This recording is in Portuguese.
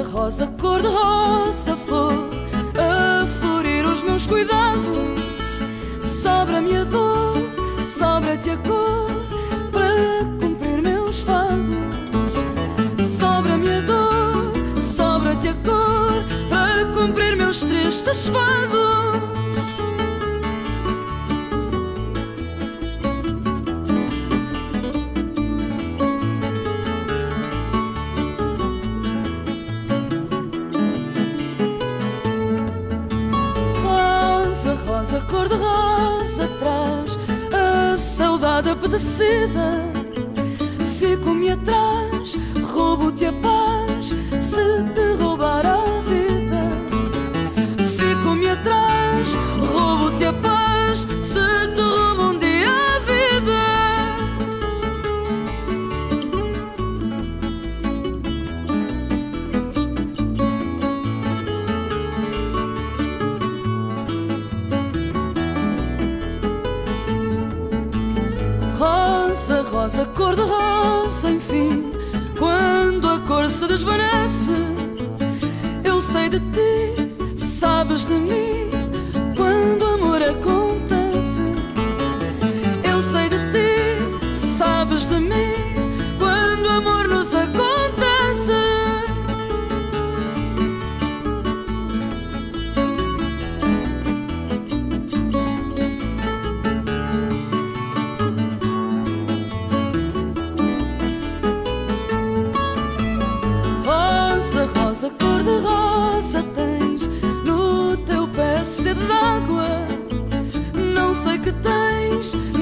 Rosa, rosa, cor de rosa, flor a florir os meus cuidados. Sobra-me a dor, sobra-te a cor para cumprir meus fados. Sobra-me a dor, sobra-te a cor para cumprir meus tristes fados. Cor de rosa traz a saudade apetecida. Fico-me atrás, roubo-te a paz se te roubar Rosa, rosa, cor de rosa, enfim, quando a cor se desvanece, eu sei de ti, sabes de mim, quando amor acontece. Eu sei de ti, sabes de mim, que tens,